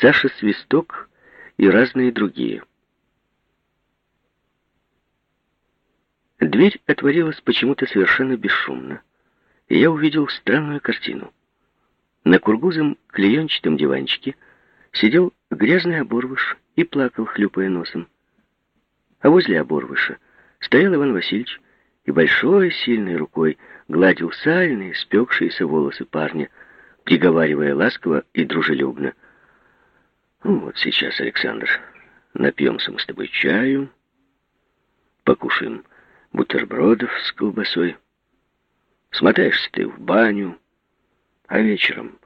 Саша Свисток и разные другие. Дверь отворилась почему-то совершенно бесшумно, и я увидел странную картину. На кургузом клеенчатом диванчике сидел грязный оборвыш и плакал, хлюпая носом. А возле оборвыша стоял Иван Васильевич и большой сильной рукой гладил сальные, спекшиеся волосы парня, приговаривая ласково и дружелюбно. «Ну вот сейчас, Александр, напьемся мы с тобой чаю, покушаем бутербродов с колбасой, смотаешься ты в баню, а вечером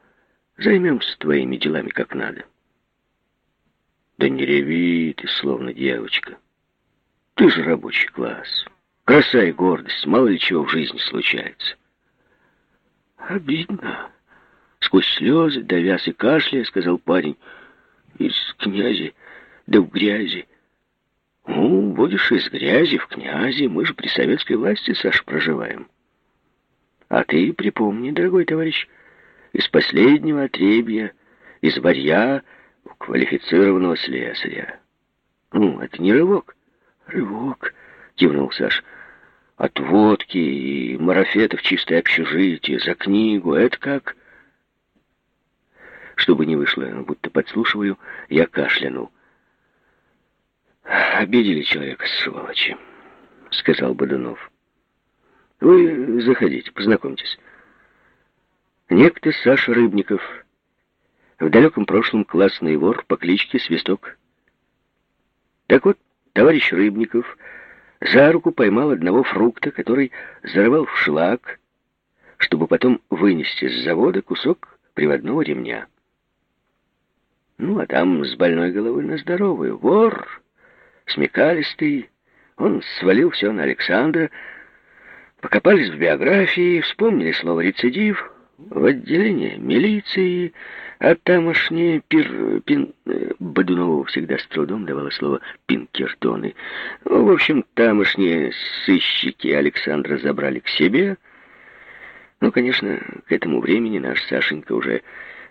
займемся твоими делами как надо». «Да не реви ты, словно девочка. Ты же рабочий класс. Краса и гордость, мало ли чего в жизни случается». «Обидно». Сквозь слезы, давясь и кашляя, сказал парень, «Из князи, да в грязи». «Ну, будешь из грязи в князи, мы же при советской власти, Саша, проживаем». «А ты припомни, дорогой товарищ, из последнего отребья, из варья квалифицированного слесаря». «Ну, это не рывок?» «Рывок», — кивнул Саш. «От водки и марафетов чистое общежитие, за книгу, это как...» Чтобы не вышло, будто подслушиваю, я кашлянул. «Обидели человека, сволочи», — сказал Бодунов. «Вы заходите, познакомьтесь. Некто Саша Рыбников, в далеком прошлом классный вор по кличке Свисток. Так вот, товарищ Рыбников за руку поймал одного фрукта, который зарывал в шлак, чтобы потом вынести с завода кусок приводного ремня. Ну, а там с больной головой на здоровую. Вор, смекалистый. Он свалил все на Александра. Покопались в биографии, вспомнили слово «рецидив». В отделении милиции, а тамошние пир... Пин... Бодунову всегда с трудом давало слово «пинкертоны». Ну, в общем, тамошние сыщики Александра забрали к себе. Ну, конечно, к этому времени наш Сашенька уже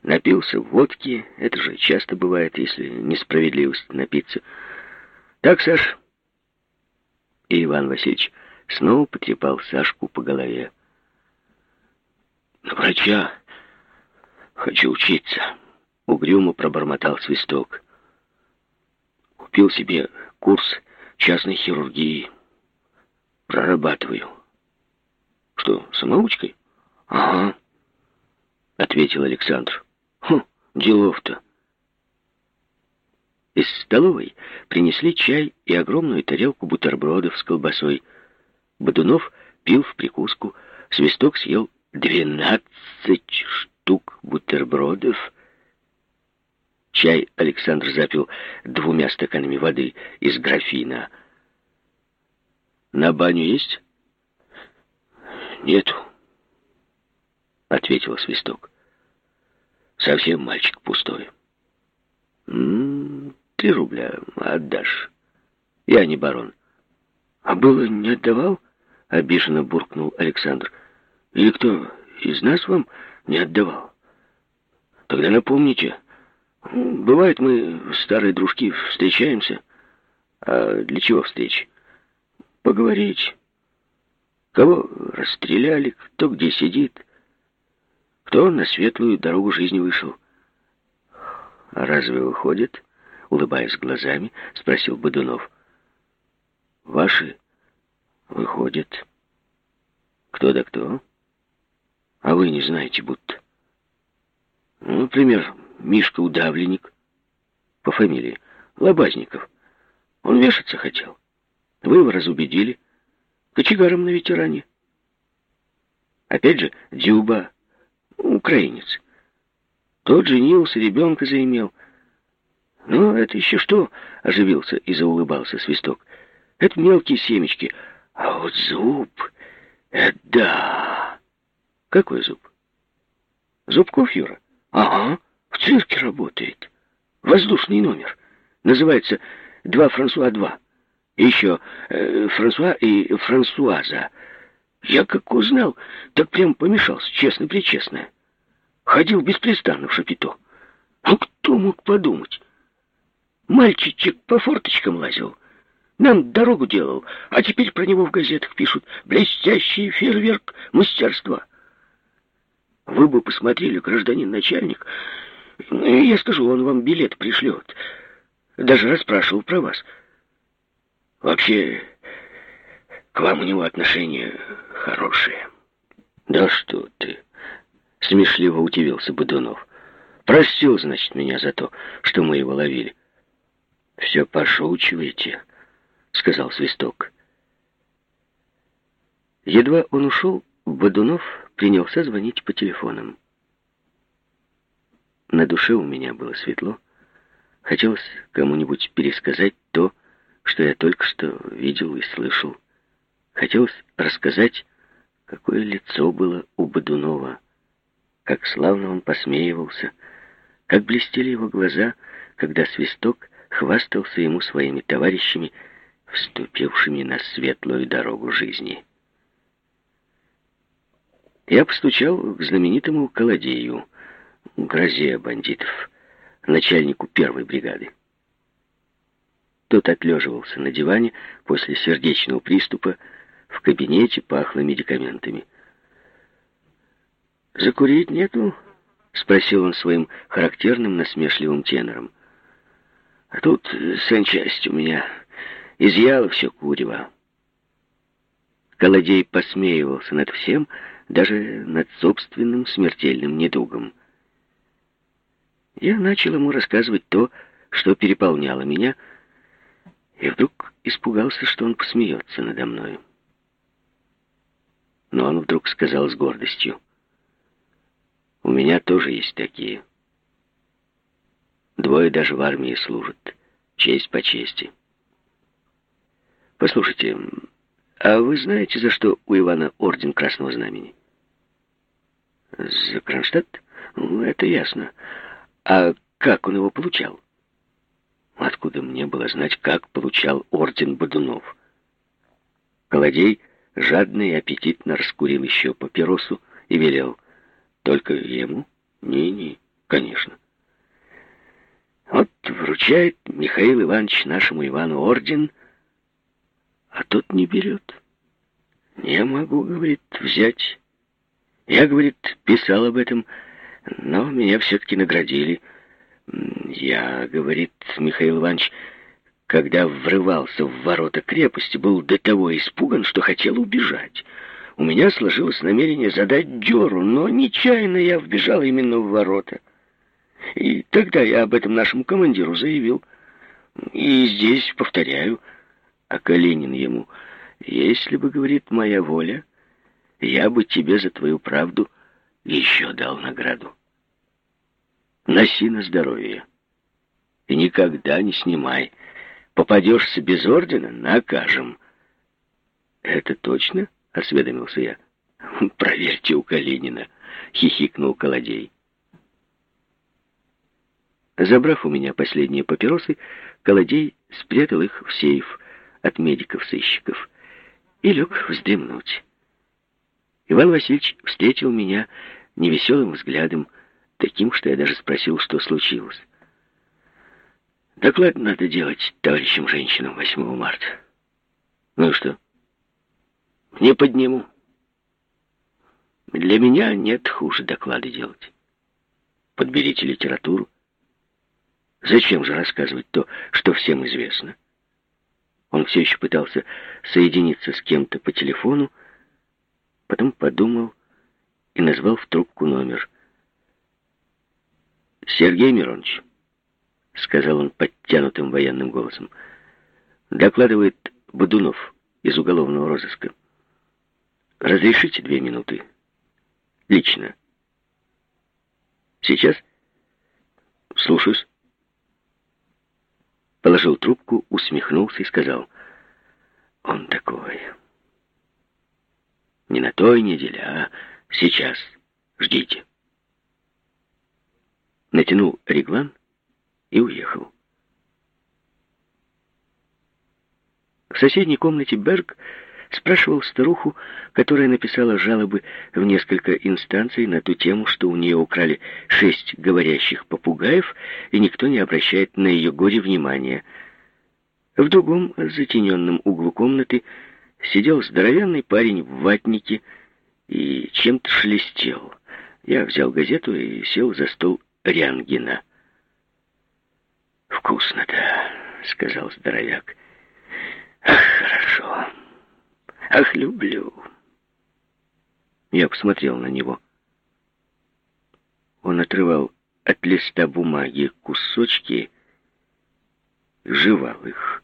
Напился водки, это же часто бывает, если несправедливость напиться. Так, Саш? И Иван Васильевич снова потрепал Сашку по голове. На врача хочу учиться. Угрюмо пробормотал свисток. Купил себе курс частной хирургии. Прорабатываю. Что, самоучкой? Ага, ответил Александр. Хм, делов-то. Из столовой принесли чай и огромную тарелку бутербродов с колбасой. Бодунов пил в прикуску, Свисток съел двенадцать штук бутербродов. Чай Александр запил двумя стаканами воды из графина. «На баню есть?» «Нету», — ответил Свисток. Совсем мальчик пустой. М -м, три рубля отдашь. Я не барон. А было не отдавал? Обиженно буркнул Александр. Или кто из нас вам не отдавал? Тогда напомните. Бывает, мы, старые дружки, встречаемся. А для чего встречи? Поговорить. Кого расстреляли, кто где сидит. Кто на светлую дорогу жизни вышел? А разве выходит? Улыбаясь глазами, спросил Бодунов. Ваши выходят. Кто да кто? А вы не знаете, будто. Ну, например, Мишка Удавленник. По фамилии Лобазников. Он вешаться хотел. Вы его разубедили. Кочегаром на ветеране. Опять же, Дюба украинец. Тот женился, ребенка заимел. Ну, это еще что? Оживился и заулыбался свисток. Это мелкие семечки. А вот зуб... Это да. Какой зуб? Зубков, Юра? Ага, в цирке работает. Воздушный номер. Называется «Два Франсуа-2». Еще э, Франсуа и Франсуаза. Я как узнал, так прям помешался, честно-причестно. Ходил беспрестанно в шапито. А кто мог подумать? Мальчичек по форточкам лазил. Нам дорогу делал, а теперь про него в газетах пишут. Блестящий фейерверк мастерства. Вы бы посмотрели, гражданин начальник. Ну, я скажу, он вам билет пришлет. Даже расспрашивал про вас. Вообще, к вам у него отношения хорошие. Да что ты, смешливо удивился Бодунов. Простил, значит, меня за то, что мы его ловили. Все пошучиваете, сказал Свисток. Едва он ушел, Бодунов принялся звонить по телефонам. На душе у меня было светло. Хотелось кому-нибудь пересказать то, что я только что видел и слышал. Хотелось рассказать, какое лицо было у Бодунова, как славно он посмеивался, как блестели его глаза, когда свисток хвастался ему своими товарищами, вступившими на светлую дорогу жизни. Я постучал к знаменитому Колодею, грозе бандитов, начальнику первой бригады. Тот отлеживался на диване после сердечного приступа, в кабинете пахло медикаментами. «Закурить нету?» — спросил он своим характерным насмешливым тенором. «А тут санчасть у меня изъяла все курево». Колодей посмеивался над всем, даже над собственным смертельным недугом. Я начал ему рассказывать то, что переполняло меня, и вдруг испугался, что он посмеется надо мною. Но он вдруг сказал с гордостью, «У меня тоже есть такие. Двое даже в армии служат. Честь по чести. Послушайте, а вы знаете, за что у Ивана орден Красного Знамени?» «За Кронштадт? Ну, это ясно. А как он его получал?» Откуда мне было знать, как получал орден Бодунов? Колодей жадно и аппетитно раскурил еще папиросу и велел. Только ему? Не-не, конечно. Вот вручает Михаил Иванович нашему Ивану орден, а тот не берет. Не могу, говорит, взять. Я, говорит, писал об этом, но меня все-таки наградили. Я, говорит, Михаил Иванович, когда врывался в ворота крепости, был до того испуган, что хотел убежать. У меня сложилось намерение задать дёру, но нечаянно я вбежал именно в ворота. И тогда я об этом нашему командиру заявил. И здесь повторяю, а Калинин ему, если бы, говорит, моя воля, я бы тебе за твою правду еще дал награду. Носи на здоровье. И никогда не снимай. Попадешься без ордена — накажем. Это точно? — осведомился я. Проверьте у Калинина, — хихикнул Колодей. Забрав у меня последние папиросы, Колодей спрятал их в сейф от медиков-сыщиков и лег вздремнуть. Иван Васильевич встретил меня невеселым взглядом, таким, что я даже спросил, что случилось. Доклад надо делать товарищам женщинам 8 марта. Ну что? Не подниму. Для меня нет хуже доклады делать. Подберите литературу. Зачем же рассказывать то, что всем известно? Он все еще пытался соединиться с кем-то по телефону, потом подумал и назвал в трубку номер. «Сергей Миронович», — сказал он подтянутым военным голосом, — «докладывает Бодунов из уголовного розыска. Разрешите две минуты? Лично. Сейчас? Слушаюсь». Положил трубку, усмехнулся и сказал, «Он такой. Не на той неделе, а сейчас. Ждите» натянул реглан и уехал. В соседней комнате Берг спрашивал старуху, которая написала жалобы в несколько инстанций на ту тему, что у нее украли шесть говорящих попугаев, и никто не обращает на ее горе внимания. В другом затененном углу комнаты сидел здоровенный парень в ватнике и чем-то шелестел. Я взял газету и сел за стол Рянгина. «Вкусно-то», — сказал здоровяк. «Ах, хорошо. Ах, люблю». Я посмотрел на него. Он отрывал от листа бумаги кусочки, жевал их.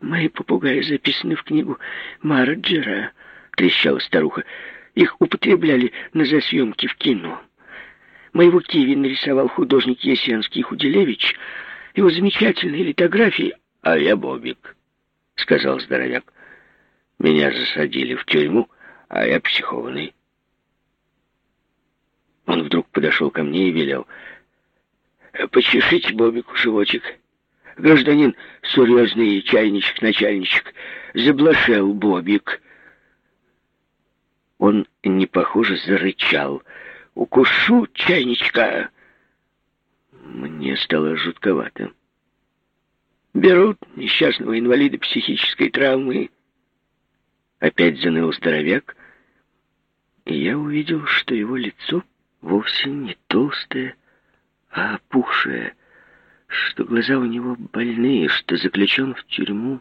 «Мои попугаи записаны в книгу Марджера», — трещала старуха. «Их употребляли на засъемке в кино». Моего Киви нарисовал художник Есенский Худелевич. Его замечательные литографии... — А я Бобик, — сказал здоровяк. Меня засадили в тюрьму, а я психованный. Он вдруг подошел ко мне и велел. «Почешите Бобику животик. Гражданин серьезный чайничек-начальничек. Заблашел Бобик». Он, не похоже, зарычал — Укушу чайничка. Мне стало жутковато. Берут несчастного инвалида психической травмы. Опять заныл здоровяк, и я увидел, что его лицо вовсе не толстое, а опухшее, что глаза у него больные, что заключен в тюрьму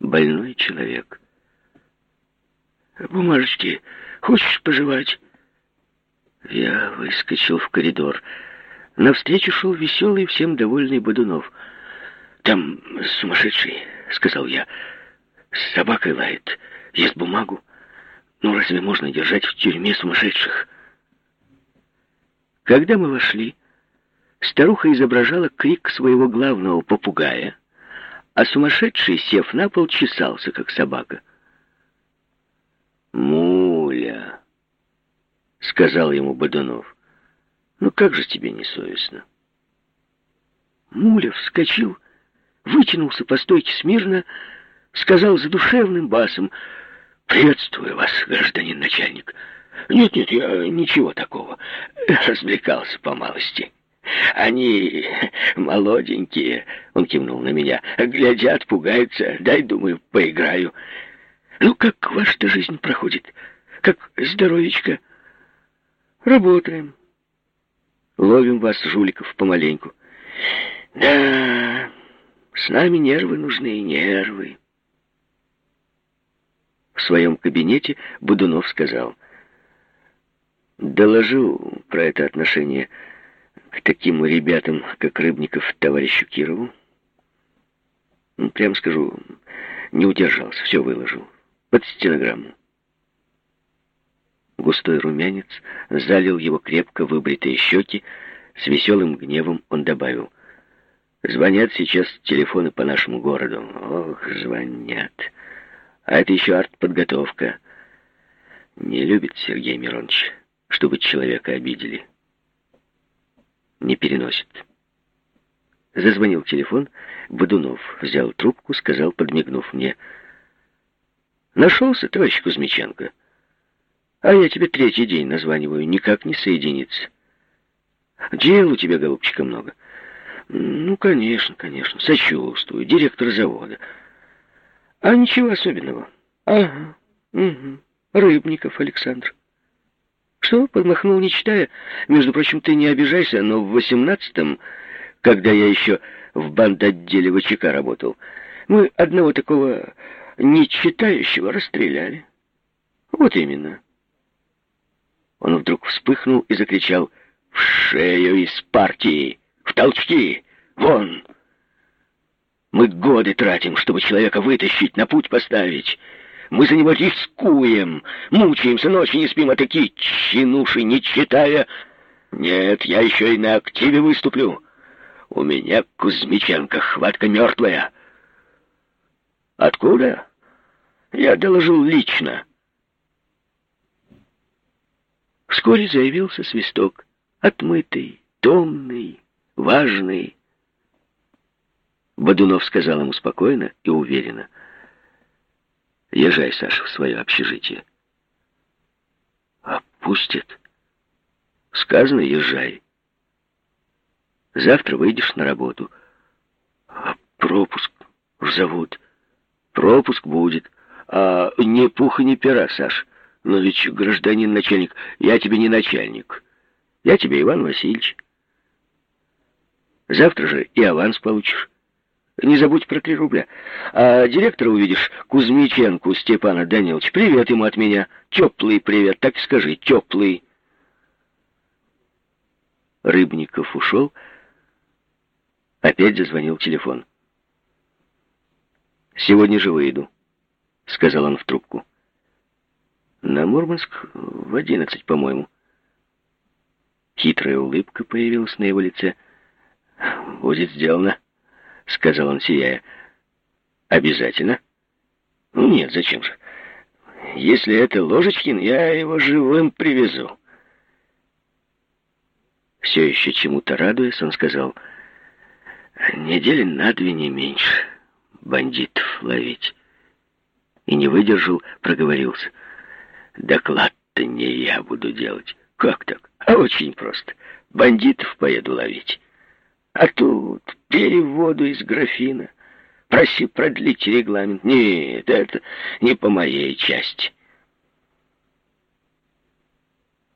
больной человек. «Бумажечки хочешь пожевать?» Я выскочил в коридор. Навстречу шел веселый, всем довольный Бодунов. «Там сумасшедший», — сказал я. «С собакой лает, ест бумагу. Ну, разве можно держать в тюрьме сумасшедших?» Когда мы вошли, старуха изображала крик своего главного попугая, а сумасшедший, сев на пол, чесался, как собака. «Муля!» — сказал ему Бодунов. «Ну как же тебе не совестно?» Муля вскочил, вытянулся по стойке смирно, сказал задушевным басом, «Приветствую вас, гражданин начальник». «Нет-нет, я ничего такого. Развлекался по малости. Они молоденькие», — он кивнул на меня, «глядят, пугаются. Дай, думаю, поиграю». «Ну, как ваша-то жизнь проходит? Как здоровечко?» Работаем. Ловим вас, жуликов, помаленьку. Да, с нами нервы нужны, нервы. В своем кабинете Будунов сказал. Доложу про это отношение к таким ребятам, как Рыбников, товарищу Кирову. Прям скажу, не удержался, все выложил. Под стенограмму. Густой румянец залил его крепко выбритые щеки. С веселым гневом он добавил. «Звонят сейчас телефоны по нашему городу. Ох, звонят. А это еще артподготовка. Не любит Сергей Миронович, чтобы человека обидели. Не переносит». Зазвонил телефон. Бодунов взял трубку, сказал, подмигнув мне. «Нашелся, товарищ Кузьмиченко?» А я тебе третий день названиваю, никак не соединиться. Дел у тебя, голубчика, много. Ну, конечно, конечно, сочувствую. Директор завода. А ничего особенного. Ага, угу. Рыбников Александр. Что, подмахнул, не читая? Между прочим, ты не обижайся, но в восемнадцатом, когда я еще в банд-отделе ВЧК работал, мы одного такого нечитающего расстреляли. Вот именно. Он вдруг вспыхнул и закричал «В шею из партии! В толчки! Вон!» Мы годы тратим, чтобы человека вытащить, на путь поставить. Мы за него рискуем, мучаемся, ночью не спим, а такие чинуши не читая. Нет, я еще и на активе выступлю. У меня Кузьмиченко хватка мертвая. Откуда? Я доложил лично. Вскоре заявился свисток, отмытый, томный, важный. Бодунов сказал ему спокойно и уверенно. Езжай, Саша, в свое общежитие. Опустят. Сказано, езжай. Завтра выйдешь на работу. А пропуск в завод. Пропуск будет. А не пуха, не пера, Саш. Но ведь, гражданин начальник, я тебе не начальник. Я тебе Иван Васильевич. Завтра же и аванс получишь. Не забудь про три рубля. А директора увидишь, Кузьмиченку Степана Данилович. Привет ему от меня. Теплый привет, так скажи, теплый. Рыбников ушел. Опять зазвонил телефон. «Сегодня же выйду», — сказал он в трубку. «На Мурманск в одиннадцать, по-моему». Хитрая улыбка появилась на его лице. «Будет сделано», — сказал он, сияя. «Обязательно?» «Ну нет, зачем же? Если это Ложечкин, я его живым привезу». Все еще чему-то радуясь, он сказал, «Недели на две не меньше бандитов ловить». И не выдержал, проговорился. «Доклад-то не я буду делать». «Как так?» «А очень просто. Бандитов поеду ловить». А тут переводу из графина. Проси продлить регламент. Нет, это не по моей части.